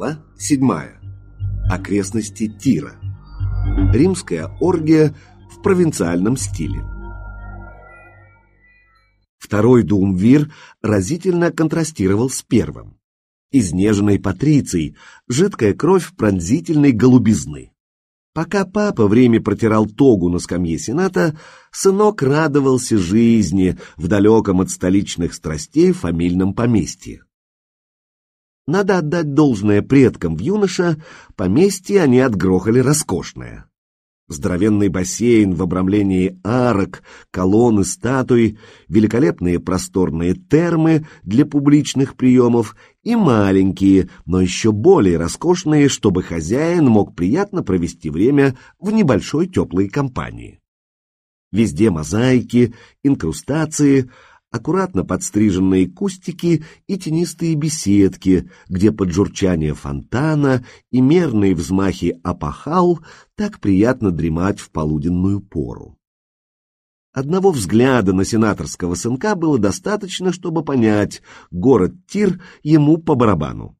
Глава 7. Окрестности Тира. Римская оргия в провинциальном стиле. Второй Думвир разительно контрастировал с первым. Изнеженной патрицией, жидкая кровь пронзительной голубизны. Пока папа время протирал тогу на скамье сената, сынок радовался жизни в далеком от столичных страстей фамильном поместье. Надо отдать должное предкам в юноша, поместье они отгрохали роскошное. Здоровенный бассейн в обрамлении арок, колонны, статуи, великолепные просторные термы для публичных приемов и маленькие, но еще более роскошные, чтобы хозяин мог приятно провести время в небольшой теплой компании. Везде мозаики, инкрустации, аккуратно подстриженные кустики и тенистые беседки, где под журчание фонтана и мерные взмахи опахал так приятно дремать в полуденную пору. Одного взгляда на сенаторского сынка было достаточно, чтобы понять, город Тир ему по барабану.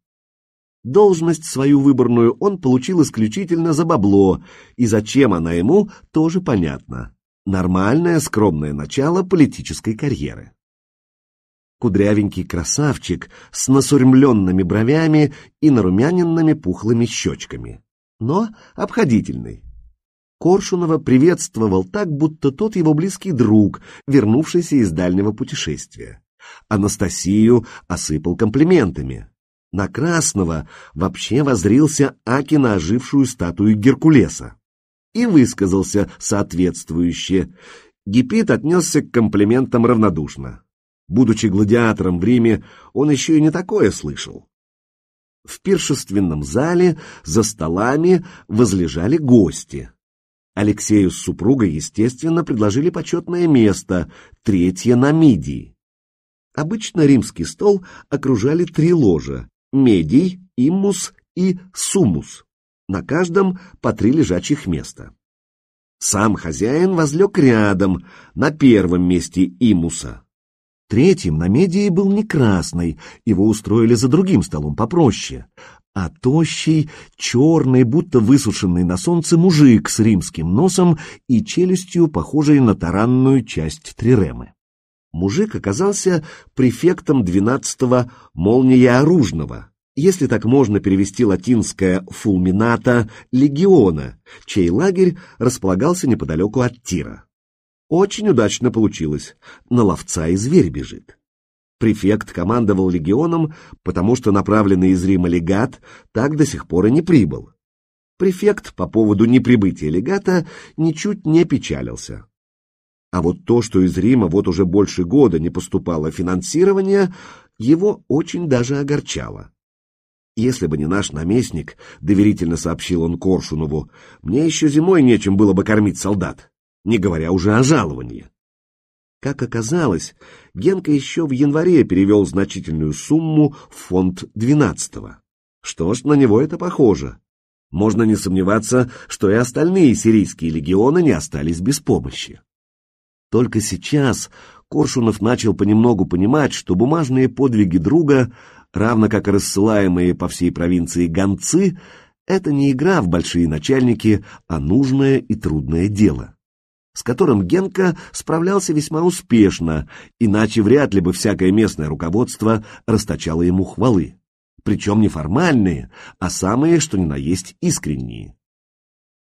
Должность свою выборную он получил исключительно за бабло, и зачем она ему, тоже понятно. Нормальное скромное начало политической карьеры кудрявенький красавчик с насурмленными бровями и нарумяненными пухлыми щечками, но обходительный. Коршунова приветствовал так, будто тот его близкий друг, вернувшийся из дальнего путешествия. Анастасию осыпал комплиментами. На Красного вообще возрился Аки на ожившую статую Геркулеса и высказался соответствующе. Гипит отнесся к комплиментам равнодушно. Будучи гладиатором в Риме, он еще и не такое слышал. В пиршественном зале за столами возлежали гости. Алексею с супругой, естественно, предложили почетное место, третье на мидии. Обычно римский стол окружали три ложа – медий, иммус и сумус. На каждом по три лежачих места. Сам хозяин возлег рядом, на первом месте имуса. Третьим на медии был не красный, его устроили за другим столом попроще, а тощий, черный, будто высушенный на солнце мужик с римским носом и челюстью, похожей на таранную часть триремы. Мужик оказался префектом двенадцатого молния оружного, если так можно перевести латинское «фулмината» легиона, чей лагерь располагался неподалеку от Тира. Очень удачно получилось. На ловца и зверь бежит. Префект командовал легионом, потому что направленный из Рима легат так до сих пор и не прибыл. Префект по поводу неприбытия легата ничуть не печалился. А вот то, что из Рима вот уже больше года не поступало финансирование, его очень даже огорчало. Если бы не наш наместник, доверительно сообщил он Коршунову, мне еще зимой нечем было бы кормить солдат не говоря уже о жаловании. Как оказалось, Генка еще в январе перевел значительную сумму в фонд 12-го. Что ж, на него это похоже. Можно не сомневаться, что и остальные сирийские легионы не остались без помощи. Только сейчас Коршунов начал понемногу понимать, что бумажные подвиги друга, равно как и рассылаемые по всей провинции гонцы, это не игра в большие начальники, а нужное и трудное дело с которым Генка справлялся весьма успешно, иначе вряд ли бы всякое местное руководство расточало ему хвалы. Причем не формальные, а самые, что ни на есть, искренние.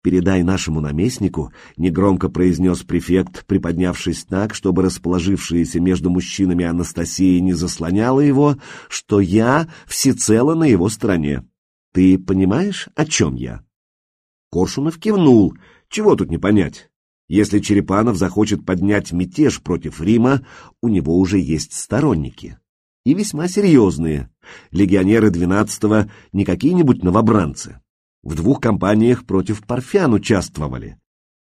«Передай нашему наместнику», — негромко произнес префект, приподнявшись так, чтобы расположившаяся между мужчинами Анастасия не заслоняла его, что я всецело на его стороне. Ты понимаешь, о чем я?» Коршунов кивнул. «Чего тут не понять?» Если Черепанов захочет поднять мятеж против Рима, у него уже есть сторонники. И весьма серьезные. Легионеры 12-го не какие-нибудь новобранцы. В двух кампаниях против Парфян участвовали.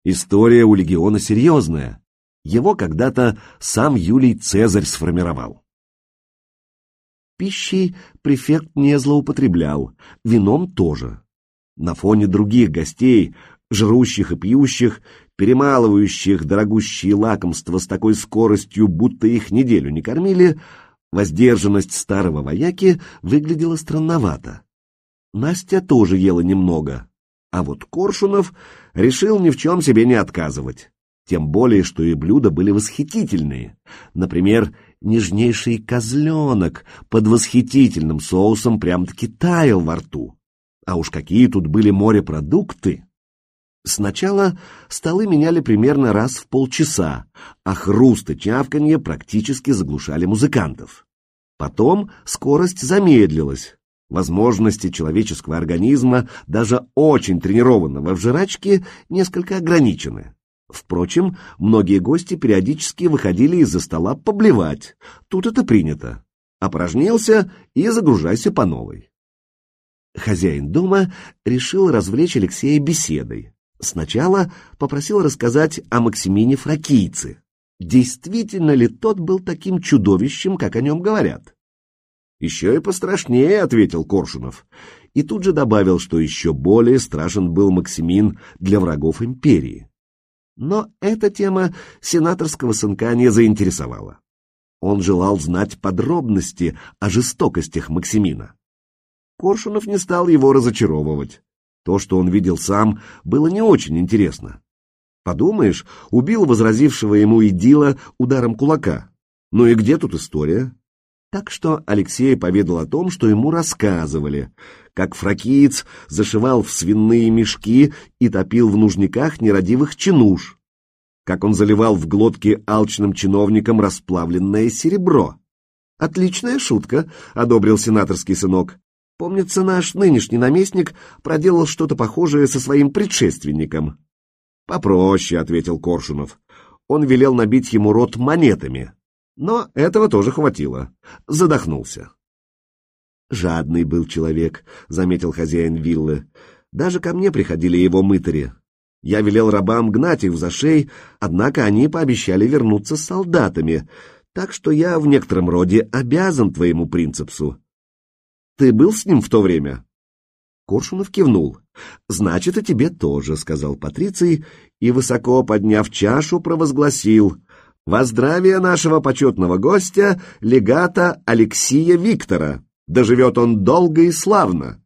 История у легиона серьезная. Его когда-то сам Юлий Цезарь сформировал. Пищей префект не злоупотреблял, вином тоже. На фоне других гостей, жрущих и пьющих, перемалывающих дорогущие лакомства с такой скоростью, будто их неделю не кормили, воздержанность старого вояки выглядела странновато. Настя тоже ела немного, а вот Коршунов решил ни в чем себе не отказывать. Тем более, что и блюда были восхитительные. Например, нежнейший козленок под восхитительным соусом прям-таки таял во рту. А уж какие тут были морепродукты! Сначала столы меняли примерно раз в полчаса, а хруст и чавканье практически заглушали музыкантов. Потом скорость замедлилась. Возможности человеческого организма, даже очень тренированного в жрачке, несколько ограничены. Впрочем, многие гости периодически выходили из-за стола поблевать. Тут это принято. Опорожнился и загружайся по новой. Хозяин дома решил развлечь Алексея беседой. Сначала попросил рассказать о Максимине Фракийце. Действительно ли тот был таким чудовищем, как о нем говорят? «Еще и пострашнее», — ответил Коршунов. И тут же добавил, что еще более страшен был Максимин для врагов империи. Но эта тема сенаторского сынка не заинтересовала. Он желал знать подробности о жестокостях Максимина. Коршунов не стал его разочаровывать. То, что он видел сам, было не очень интересно. Подумаешь, убил возразившего ему идила ударом кулака. Ну и где тут история? Так что Алексей поведал о том, что ему рассказывали, как фракиец зашивал в свиные мешки и топил в нужниках нерадивых чинуш, как он заливал в глотки алчным чиновникам расплавленное серебро. «Отличная шутка», — одобрил сенаторский сынок. Помнится, наш нынешний наместник проделал что-то похожее со своим предшественником. «Попроще», — ответил Коршунов. Он велел набить ему рот монетами. Но этого тоже хватило. Задохнулся. «Жадный был человек», — заметил хозяин виллы. «Даже ко мне приходили его мытари. Я велел рабам гнать их за шеи, однако они пообещали вернуться с солдатами, так что я в некотором роде обязан твоему принципсу. Ты был с ним в то время?» Коршунов кивнул. «Значит, и тебе тоже», — сказал Патриций, и, высоко подняв чашу, провозгласил «Во здравие нашего почетного гостя, легата Алексия Виктора! Доживет он долго и славно!»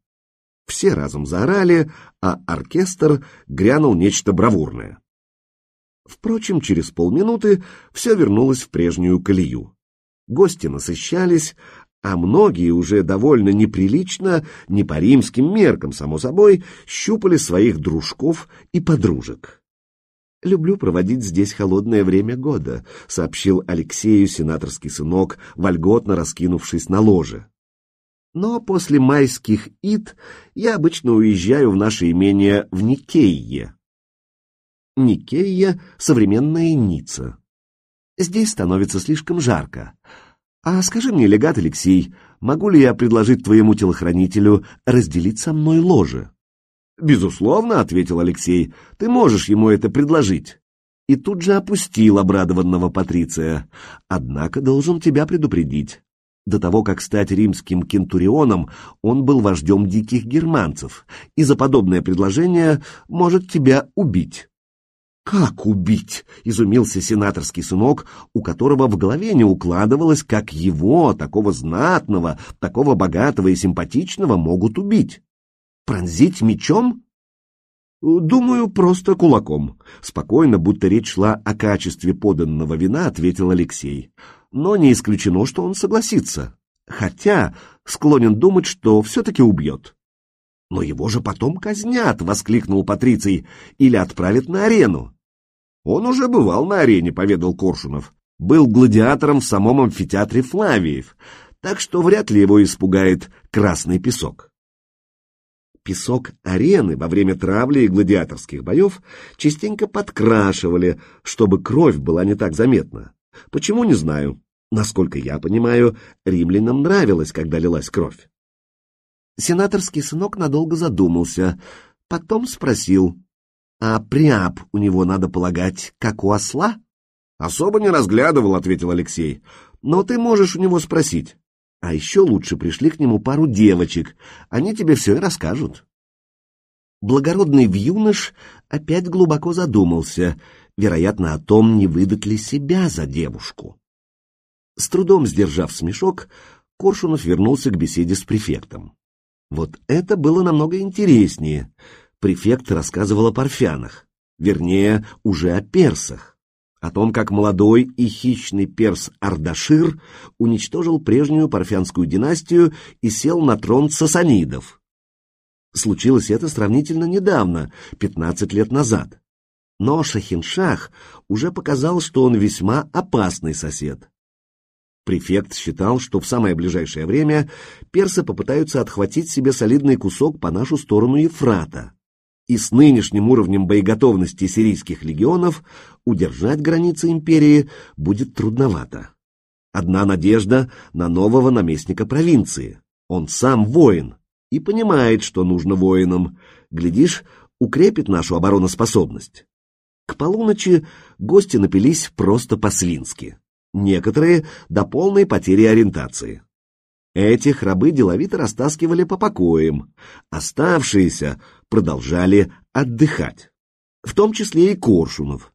Все разом заорали, а оркестр грянул нечто бравурное. Впрочем, через полминуты все вернулось в прежнюю колею. Гости насыщались, а многие уже довольно неприлично, не по римским меркам, само собой, щупали своих дружков и подружек. «Люблю проводить здесь холодное время года», — сообщил Алексею сенаторский сынок, вольготно раскинувшись на ложе. «Но после майских ид я обычно уезжаю в наше имение в Никейе». Никейя — современная Ницца. Здесь становится слишком жарко, «А скажи мне, легат Алексей, могу ли я предложить твоему телохранителю разделить со мной ложе?» «Безусловно», — ответил Алексей, — «ты можешь ему это предложить». И тут же опустил обрадованного Патриция. «Однако должен тебя предупредить. До того, как стать римским кентурионом, он был вождем диких германцев, и за подобное предложение может тебя убить». «Как убить?» — изумился сенаторский сынок, у которого в голове не укладывалось, как его, такого знатного, такого богатого и симпатичного, могут убить. «Пронзить мечом?» «Думаю, просто кулаком», — спокойно, будто речь шла о качестве поданного вина, ответил Алексей. «Но не исключено, что он согласится. Хотя склонен думать, что все-таки убьет». «Но его же потом казнят!» — воскликнул Патриций. «Или отправят на арену!» Он уже бывал на арене, поведал Коршунов. Был гладиатором в самом амфитеатре Флавиев, так что вряд ли его испугает красный песок. Песок арены во время травли и гладиаторских боев частенько подкрашивали, чтобы кровь была не так заметна. Почему, не знаю. Насколько я понимаю, римлянам нравилось, когда лилась кровь. Сенаторский сынок надолго задумался, потом спросил, а приап у него, надо полагать, как у осла? Особо не разглядывал, ответил Алексей. Но ты можешь у него спросить. А еще лучше пришли к нему пару девочек. Они тебе все и расскажут. Благородный вьюнош опять глубоко задумался, вероятно, о том, не выдать ли себя за девушку. С трудом сдержав смешок, Коршунов вернулся к беседе с префектом. Вот это было намного интереснее. Префект рассказывал о парфянах, вернее, уже о персах, о том, как молодой и хищный перс Ардашир уничтожил прежнюю парфянскую династию и сел на трон сасанидов. Случилось это сравнительно недавно, 15 лет назад. Но Шахиншах уже показал, что он весьма опасный сосед. Префект считал, что в самое ближайшее время персы попытаются отхватить себе солидный кусок по нашу сторону Ефрата. И с нынешним уровнем боеготовности сирийских легионов удержать границы империи будет трудновато. Одна надежда на нового наместника провинции. Он сам воин и понимает, что нужно воинам. Глядишь, укрепит нашу обороноспособность. К полуночи гости напились просто по-свински некоторые до полной потери ориентации. Этих рабы деловито растаскивали по покоям, оставшиеся продолжали отдыхать, в том числе и Коршунов.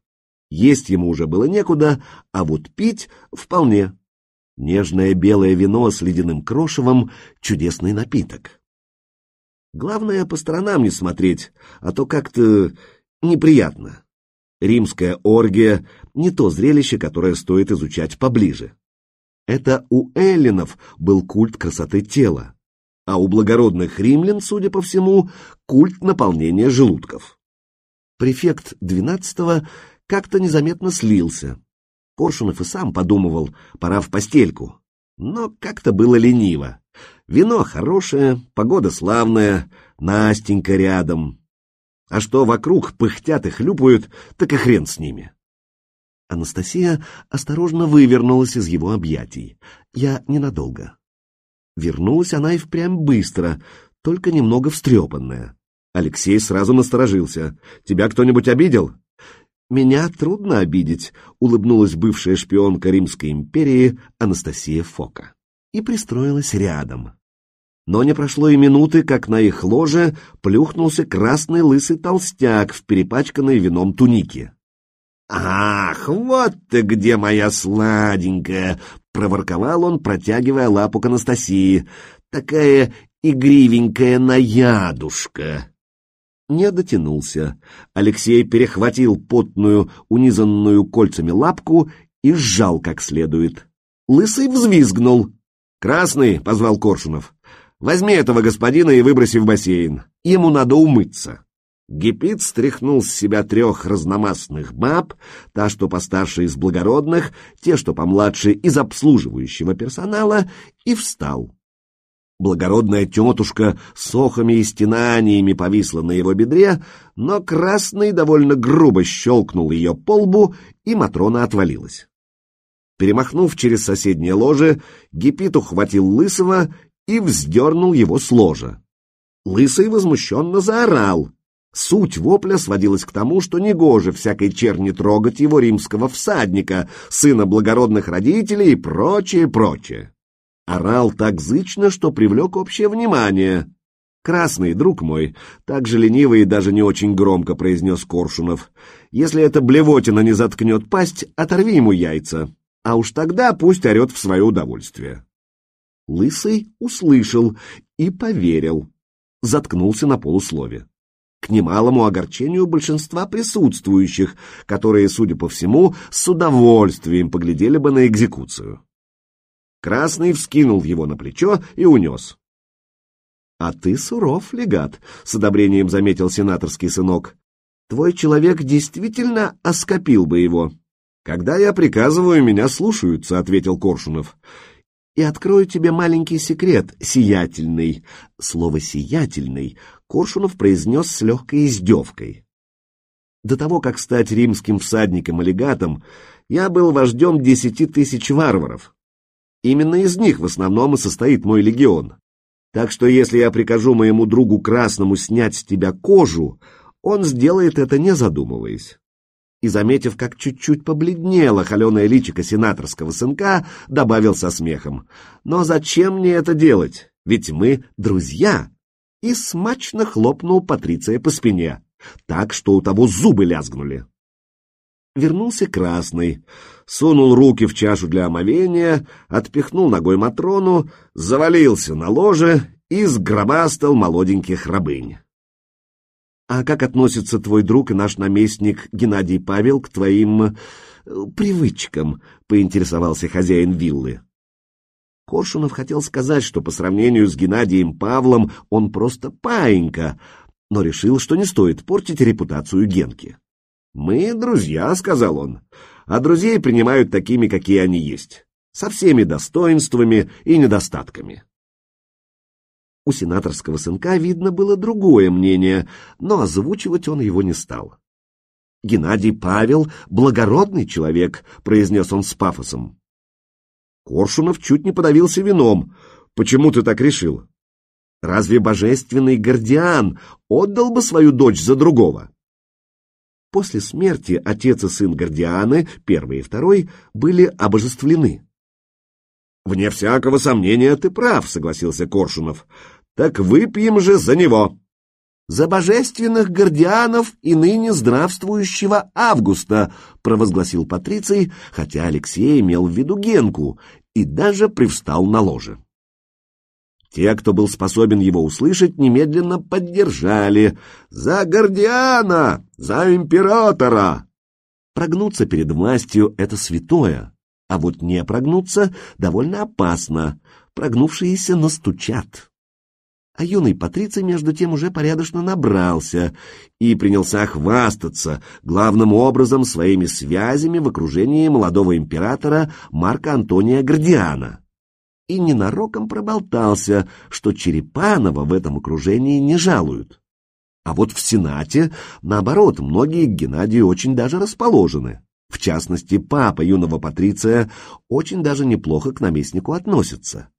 Есть ему уже было некуда, а вот пить вполне. Нежное белое вино с ледяным крошевом — чудесный напиток. Главное, по сторонам не смотреть, а то как-то неприятно. Римская оргия — не то зрелище, которое стоит изучать поближе. Это у эллинов был культ красоты тела, а у благородных римлян, судя по всему, культ наполнения желудков. Префект двенадцатого как-то незаметно слился. Коршунов и сам подумывал, пора в постельку. Но как-то было лениво. Вино хорошее, погода славная, Настенька рядом, а что вокруг пыхтят и хлюпают, так и хрен с ними. Анастасия осторожно вывернулась из его объятий. Я ненадолго. Вернулась она и впрямь быстро, только немного встрепанная. Алексей сразу насторожился. «Тебя кто-нибудь обидел?» «Меня трудно обидеть», — улыбнулась бывшая шпионка Римской империи Анастасия Фока. И пристроилась рядом. Но не прошло и минуты, как на их ложе плюхнулся красный лысый толстяк в перепачканной вином тунике. «Ах, вот ты где, моя сладенькая!» — проворковал он, протягивая лапу к Анастасии. «Такая игривенькая наядушка!» Не дотянулся. Алексей перехватил потную, унизанную кольцами лапку и сжал как следует. Лысый взвизгнул. «Красный!» — позвал Коршунов. Возьми этого господина и выброси в бассейн. Ему надо умыться. Гипит стряхнул с себя трех разномастных баб, та, что постарше из благородных, те, что помладше из обслуживающего персонала, и встал. Благородная тетушка с охами и стенаниями повисла на его бедре, но красный довольно грубо щелкнул ее по лбу, и Матрона отвалилась. Перемахнув через соседнее ложе, Гипит ухватил Лысого и вздернул его с ложа. Лысый возмущенно заорал. Суть вопля сводилась к тому, что негоже всякой черни трогать его римского всадника, сына благородных родителей и прочее, прочее. Орал так зычно, что привлек общее внимание. «Красный, друг мой», — так же лениво и даже не очень громко произнес Коршунов, «если эта блевотина не заткнет пасть, оторви ему яйца, а уж тогда пусть орет в свое удовольствие». Лысый услышал и поверил. Заткнулся на полуслове. К немалому огорчению большинства присутствующих, которые, судя по всему, с удовольствием поглядели бы на экзекуцию. Красный вскинул его на плечо и унес. — А ты суров, легат, — с одобрением заметил сенаторский сынок. — Твой человек действительно оскопил бы его. — Когда я приказываю, меня слушаются, — ответил Коршунов и открою тебе маленький секрет, сиятельный. Слово «сиятельный» Коршунов произнес с легкой издевкой. До того, как стать римским всадником и я был вождем десяти тысяч варваров. Именно из них в основном и состоит мой легион. Так что если я прикажу моему другу Красному снять с тебя кожу, он сделает это не задумываясь и, заметив, как чуть-чуть побледнело холеное личико сенаторского сынка, добавил со смехом. «Но зачем мне это делать? Ведь мы друзья!» И смачно хлопнул Патриция по спине, так что у того зубы лязгнули. Вернулся Красный, сунул руки в чашу для омовения, отпихнул ногой Матрону, завалился на ложе и сгробастал молоденьких рабынь. А как относится твой друг и наш наместник Геннадий Павел к твоим э, привычкам? поинтересовался хозяин виллы. Коршунов хотел сказать, что по сравнению с Геннадием Павлом он просто паинька, но решил, что не стоит портить репутацию Генки. «Мы друзья», — сказал он, — «а друзей принимают такими, какие они есть, со всеми достоинствами и недостатками». У сенаторского сынка, видно, было другое мнение, но озвучивать он его не стал. «Геннадий Павел — благородный человек», — произнес он с пафосом. Коршунов чуть не подавился вином. «Почему ты так решил? Разве божественный Гордиан отдал бы свою дочь за другого?» После смерти отец и сын Гордианы, первый и второй, были обожествлены. «Вне всякого сомнения ты прав», — согласился Коршунов. «Так выпьем же за него!» «За божественных гордианов и ныне здравствующего Августа», — провозгласил Патриций, хотя Алексей имел в виду Генку и даже привстал на ложе. Те, кто был способен его услышать, немедленно поддержали. «За Гордиана! За императора!» Прогнуться перед властью — это святое, а вот не прогнуться довольно опасно. Прогнувшиеся настучат. А юный Патриций, между тем, уже порядочно набрался и принялся хвастаться, главным образом, своими связями в окружении молодого императора Марка Антония Гордиана и ненароком проболтался, что Черепанова в этом окружении не жалуют. А вот в Сенате, наоборот, многие к Геннадию очень даже расположены. В частности, папа юного Патриция очень даже неплохо к наместнику относится.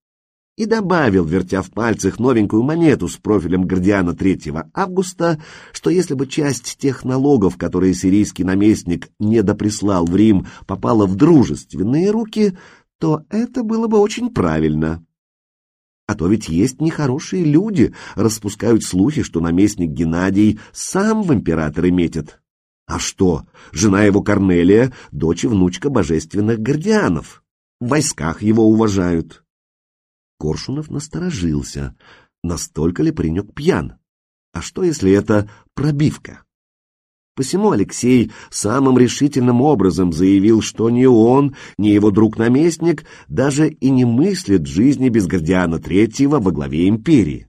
И добавил, вертя в пальцах новенькую монету с профилем Гордиана 3 августа, что если бы часть тех налогов, которые сирийский наместник недоприслал в Рим, попала в дружественные руки, то это было бы очень правильно. А то ведь есть нехорошие люди, распускают слухи, что наместник Геннадий сам в императоры метит. А что, жена его Корнелия, дочь и внучка божественных гордианов. В войсках его уважают. Коршунов насторожился. Настолько ли паренек пьян? А что, если это пробивка? Посему Алексей самым решительным образом заявил, что ни он, ни его друг-наместник даже и не мыслят жизни без Гордиана Третьего во главе империи.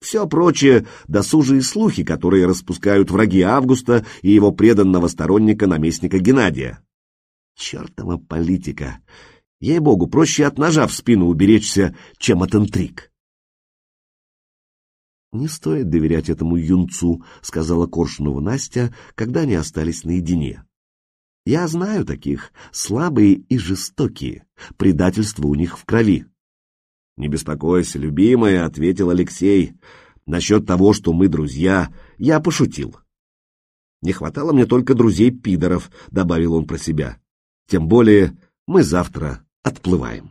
Все прочее — досужие слухи, которые распускают враги Августа и его преданного сторонника наместника Геннадия. Чертова политика! Ей-богу, проще от ножа в спину уберечься, чем от интриг. «Не стоит доверять этому юнцу», — сказала Коршунова Настя, когда они остались наедине. «Я знаю таких, слабые и жестокие, предательство у них в крови». «Не беспокойся, любимая», — ответил Алексей. «Насчет того, что мы друзья, я пошутил». «Не хватало мне только друзей-пидоров», — добавил он про себя. «Тем более мы завтра отплываем».